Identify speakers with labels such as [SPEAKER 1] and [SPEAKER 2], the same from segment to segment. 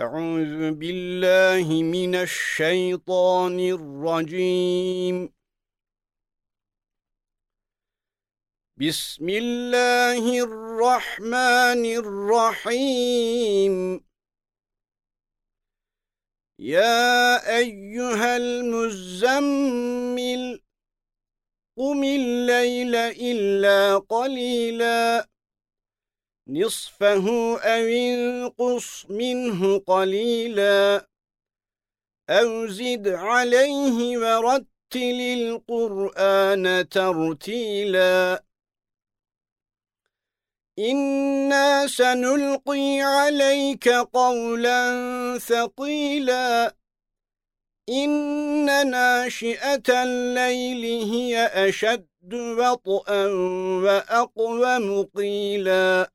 [SPEAKER 1] أعوذ بالله من الشيطان الرجيم. بسم الله الرحمن الرحيم. يا أيها المزمل قم الليل إلا قليلاً. نصفه أو انقص منه قليلا أو زد عليه ورتل القرآن ترتيلا إنا سنلقي عليك قولا ثقيلا إن ناشئة الليل هي أشد وطئا وأقوم قيلا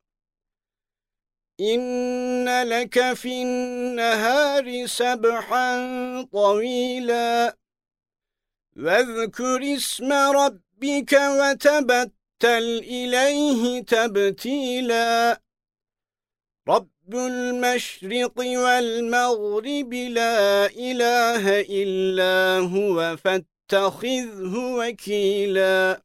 [SPEAKER 1] إن لك في النهار سبحا طويلا واذكر اسم ربك وتبتل إليه تبتيلا رب المشرق والمغرب لا إله إلا هو فاتخذه وكيلا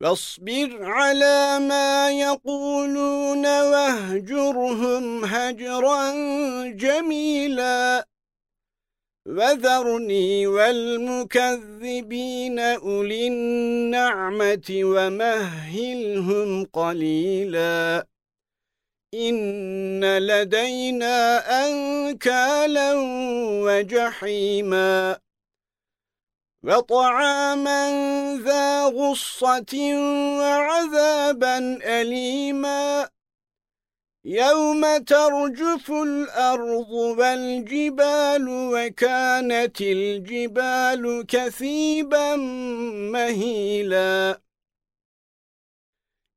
[SPEAKER 1] فاصبر على ما يقولون واهجرهم هجرا جميلا. وذرني والمكذبين أولي النعمة ومهلهم قليلا. إن لدينا أنكالا وجحيما. وطعاما ذا غصة وعذابا أليما. يوم ترجف الأرض والجبال وكانت الجبال كثيبا مهيلا.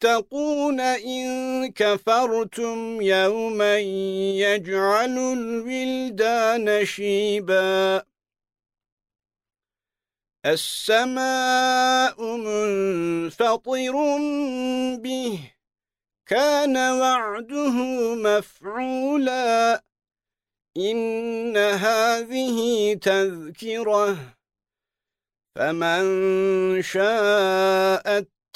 [SPEAKER 1] تَتَّقُونَ إِن كَفَرْتُمْ يَوْمًا يَجْعَلُ الْوِلْدَانَ شِيبًا. السَّمَاءُ مُنفَطِرٌ بِهِ كَانَ وَعْدُهُ مَفْعُولًا. إِنَّ هَذِهِ تَذْكِرَةٌ فَمَن شَاءَ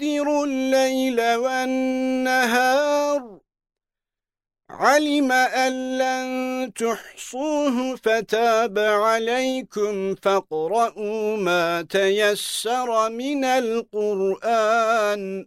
[SPEAKER 1] يقدر الليل والنهار. علم أن لن تحصوه فتاب عليكم فاقرؤوا ما تيسر من القرآن.